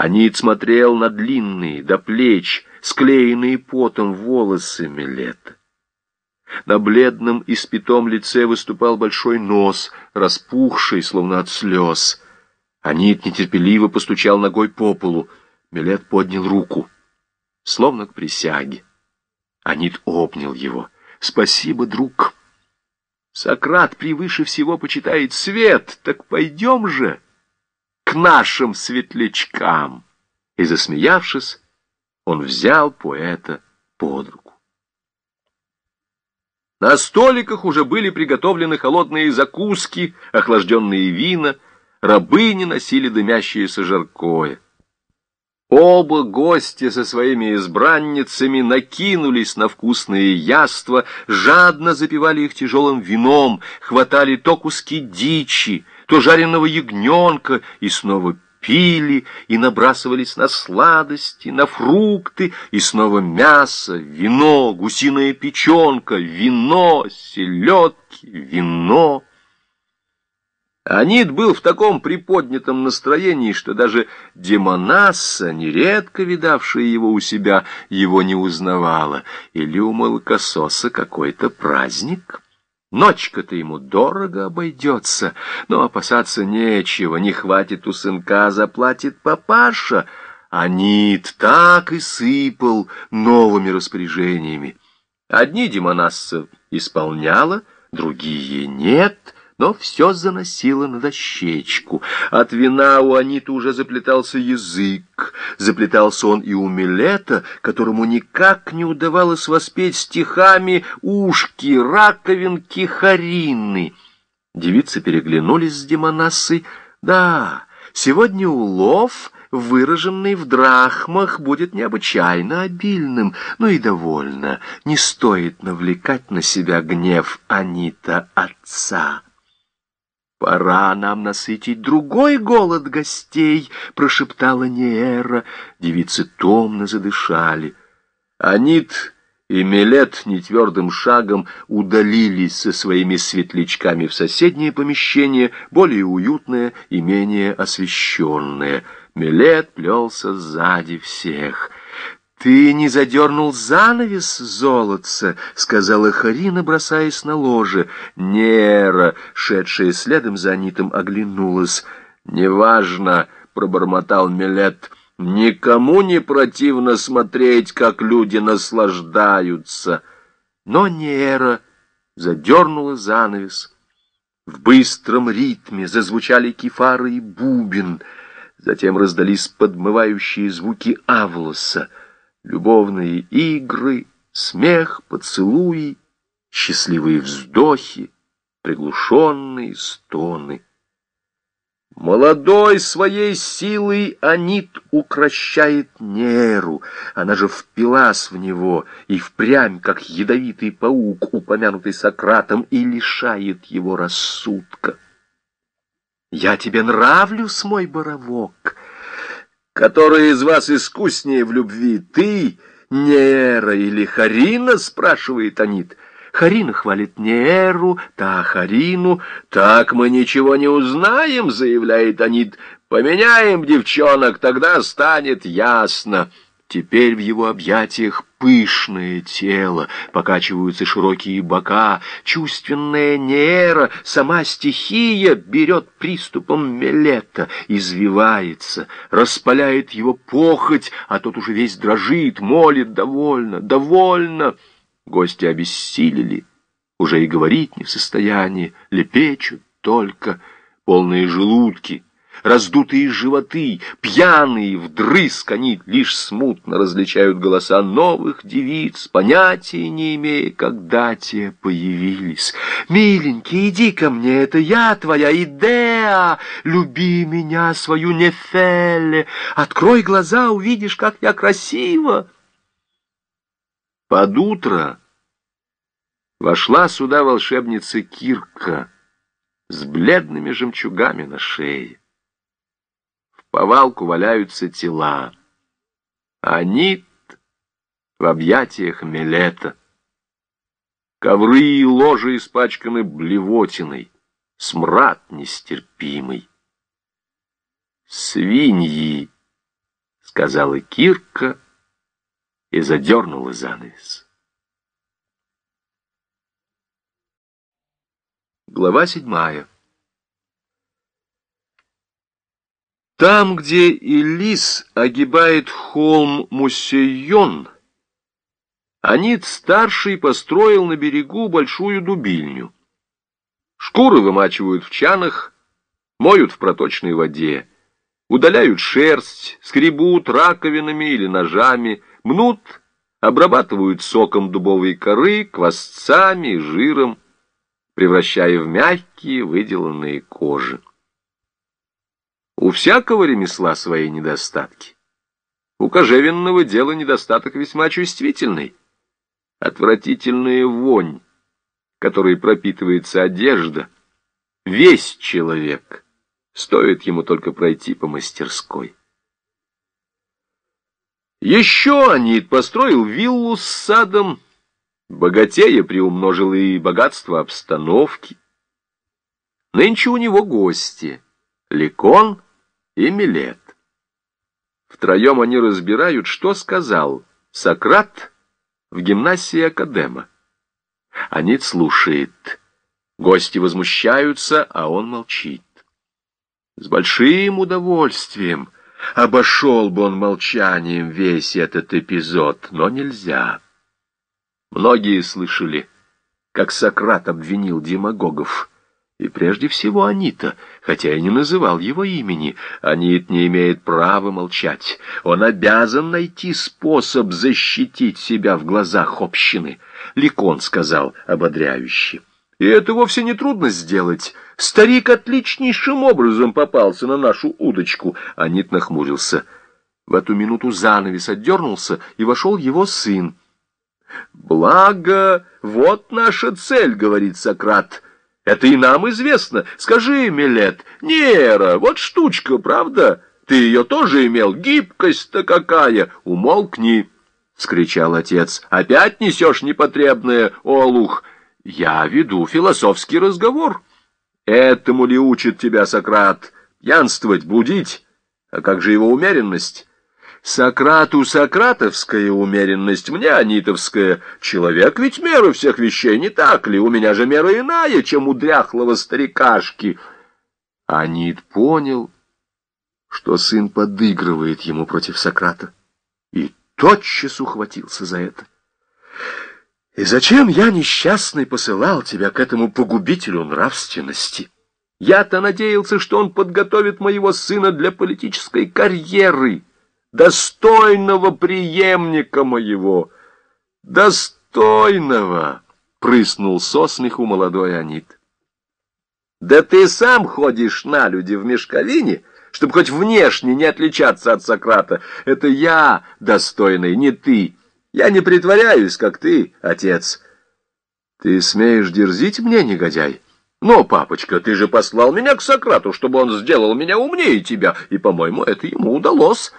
Анит смотрел на длинные, до плеч, склеенные потом волосы Милета. На бледном и спитом лице выступал большой нос, распухший, словно от слез. Анит нетерпеливо постучал ногой по полу. Милет поднял руку, словно к присяге. Анит обнял его. «Спасибо, друг!» Сократ превыше всего почитает свет, так пойдем же к нашим светлячкам. И, засмеявшись, он взял поэта под руку. На столиках уже были приготовлены холодные закуски, охлажденные вина, рабыни носили дымящееся жаркое. Оба гостя со своими избранницами накинулись на вкусные яства, жадно запивали их тяжелым вином, хватали то куски дичи, то жареного ягненка и снова пили и набрасывались на сладости, на фрукты, и снова мясо, вино, гусиная печенка, вино, селедки, вино. Анит был в таком приподнятом настроении, что даже Демонасса, нередко видавшая его у себя, его не узнавала. Или у молокососа какой-то праздник? Ночка-то ему дорого обойдется, но опасаться нечего, не хватит у сынка, заплатит папаша. Анит так и сыпал новыми распоряжениями. Одни Демонасса исполняла, другие нет — но все заносило на дощечку. От вина у Аниты уже заплетался язык. Заплетался он и у Милета, которому никак не удавалось воспеть стихами ушки, раковинки, харины. Девицы переглянулись с Демонассой. Да, сегодня улов выраженный в драхмах, будет необычайно обильным, но и довольно. Не стоит навлекать на себя гнев Анита отца. «Пора нам насытить другой голод гостей», — прошептала Неэра. Девицы томно задышали. Анит и Мелет нетвердым шагом удалились со своими светлячками в соседнее помещение, более уютное и менее освещенное. Мелет плелся сзади всех — «Ты не задернул занавес, золотце?» — сказала Харина, бросаясь на ложе. Нера, шедшая следом за Нитом, оглянулась. «Неважно», — пробормотал Милет, — «никому не противно смотреть, как люди наслаждаются». Но Нера задернула занавес. В быстром ритме зазвучали кефары и бубен. Затем раздались подмывающие звуки Авлоса любовные игры, смех, поцелуи, счастливые вздохи, приглушенные стоны. Молодой своей силой Анит укращает Неру, она же впилась в него и впрямь, как ядовитый паук, упомянутый Сократом, и лишает его рассудка. «Я тебе нравлюсь, мой боровок!» Который из вас искуснее в любви, ты, Нера или Харина, спрашивает Анит. Харина хвалит Неру, та Харину. Так мы ничего не узнаем, заявляет Анит. Поменяем девчонок, тогда станет ясно. Теперь в его объятиях пышное тело, покачиваются широкие бока, чувственная нера, сама стихия берет приступом мелета, извивается, распаляет его похоть, а тот уже весь дрожит, молит «довольно, довольно». Гости обессилели, уже и говорить не в состоянии, лепечут только полные желудки — раздутые животы, пьяные вдрызг, они лишь смутно различают голоса новых девиц, понятия не имея, когда те появились. «Миленький, иди ко мне, это я твоя Идея, люби меня, свою Нефелле, открой глаза, увидишь, как я красива!» Под утро вошла сюда волшебница Кирка с бледными жемчугами на шее повалку валяются тела. Анит в объятиях Мелета. Ковры и ложи испачканы блевотиной, смрад нестерпимый. Свиньи — сказала Кирка и задернула занавес. Глава седьмая. Там, где Илис огибает холм Муссейон, Анит старший построил на берегу большую дубильню. Шкуры вымачивают в чанах, моют в проточной воде, удаляют шерсть, скребут раковинами или ножами, мнут, обрабатывают соком дубовой коры, квасцами, жиром, превращая в мягкие выделанные кожи. У всякого ремесла свои недостатки. У кожевенного дела недостаток весьма чувствительный. Отвратительная вонь, которой пропитывается одежда, весь человек, стоит ему только пройти по мастерской. Еще Анит построил виллу с садом, богатея приумножил и богатство обстановки. Нынче у него гости — Ликон и Милет. Втроем они разбирают, что сказал Сократ в гимнасии Академа. Анит слушает. Гости возмущаются, а он молчит. С большим удовольствием обошел бы он молчанием весь этот эпизод, но нельзя. Многие слышали, как Сократ обвинил демагогов. И прежде всего Анита, хотя и не называл его имени. Анит не имеет права молчать. Он обязан найти способ защитить себя в глазах общины. Ликон сказал ободряюще. И это вовсе не трудно сделать. Старик отличнейшим образом попался на нашу удочку. Анит нахмурился. В эту минуту занавес отдернулся, и вошел его сын. «Благо, вот наша цель», — говорит Сократ, — это и нам известно. Скажи, Милет, Нера, вот штучка, правда? Ты ее тоже имел? Гибкость-то какая! Умолкни!» — скричал отец. «Опять несешь непотребное, олух! Я веду философский разговор. Этому ли учит тебя Сократ? Пьянствовать, будить? А как же его умеренность?» Сократу сократовская умеренность, мне анитовская. Человек ведь мера всех вещей, не так ли? У меня же мера иная, чем у дряхлого старикашки. Анит понял, что сын подыгрывает ему против Сократа, и тотчас ухватился за это. И зачем я, несчастный, посылал тебя к этому погубителю нравственности? Я-то надеялся, что он подготовит моего сына для политической карьеры» достойного преемника моего, достойного, прыснул со смеху молодой Анит. Да ты сам ходишь на люди в мешковине, чтобы хоть внешне не отличаться от Сократа. Это я достойный, не ты. Я не притворяюсь, как ты, отец. Ты смеешь дерзить мне, негодяй? Но, папочка, ты же послал меня к Сократу, чтобы он сделал меня умнее тебя, и, по-моему, это ему удалось».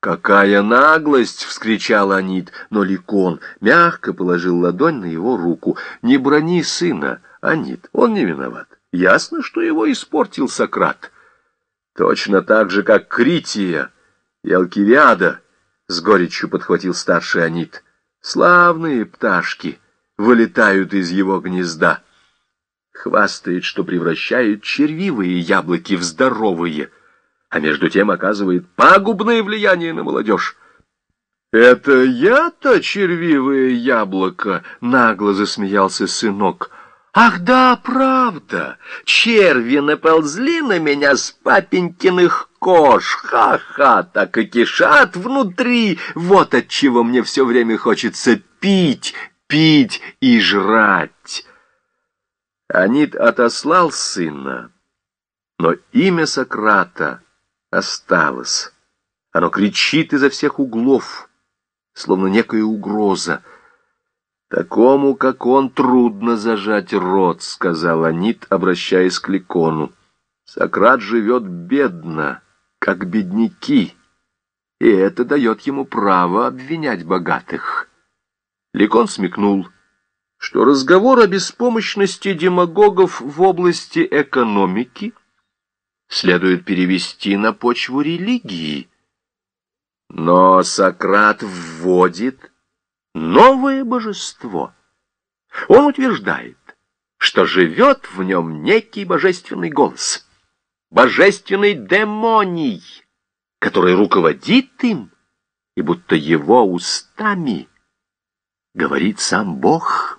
«Какая наглость!» — вскричал Анит, но Ликон мягко положил ладонь на его руку. «Не брони сына, Анит, он не виноват. Ясно, что его испортил Сократ. Точно так же, как Крития и Алкивиада, — с горечью подхватил старший Анит. Славные пташки вылетают из его гнезда. Хвастает, что превращает червивые яблоки в здоровые — а между тем оказывает пагубное влияние на молодежь. «Это я-то червивое яблоко?» — нагло засмеялся сынок. «Ах да, правда! Черви наползли на меня с папенькиных кож! Ха-ха! Так и кишат внутри! Вот от чего мне все время хочется пить, пить и жрать!» Анит отослал сына, но имя Сократа — осталось. Оно кричит изо всех углов, словно некая угроза. «Такому, как он, трудно зажать рот», — сказал Анит, обращаясь к Ликону. «Сократ живет бедно, как бедняки, и это дает ему право обвинять богатых». Ликон смекнул, что разговор о беспомощности демагогов в области экономики — следует перевести на почву религии. Но Сократ вводит новое божество. Он утверждает, что живет в нем некий божественный голос, божественный демоний, который руководит им, и будто его устами говорит сам Бог.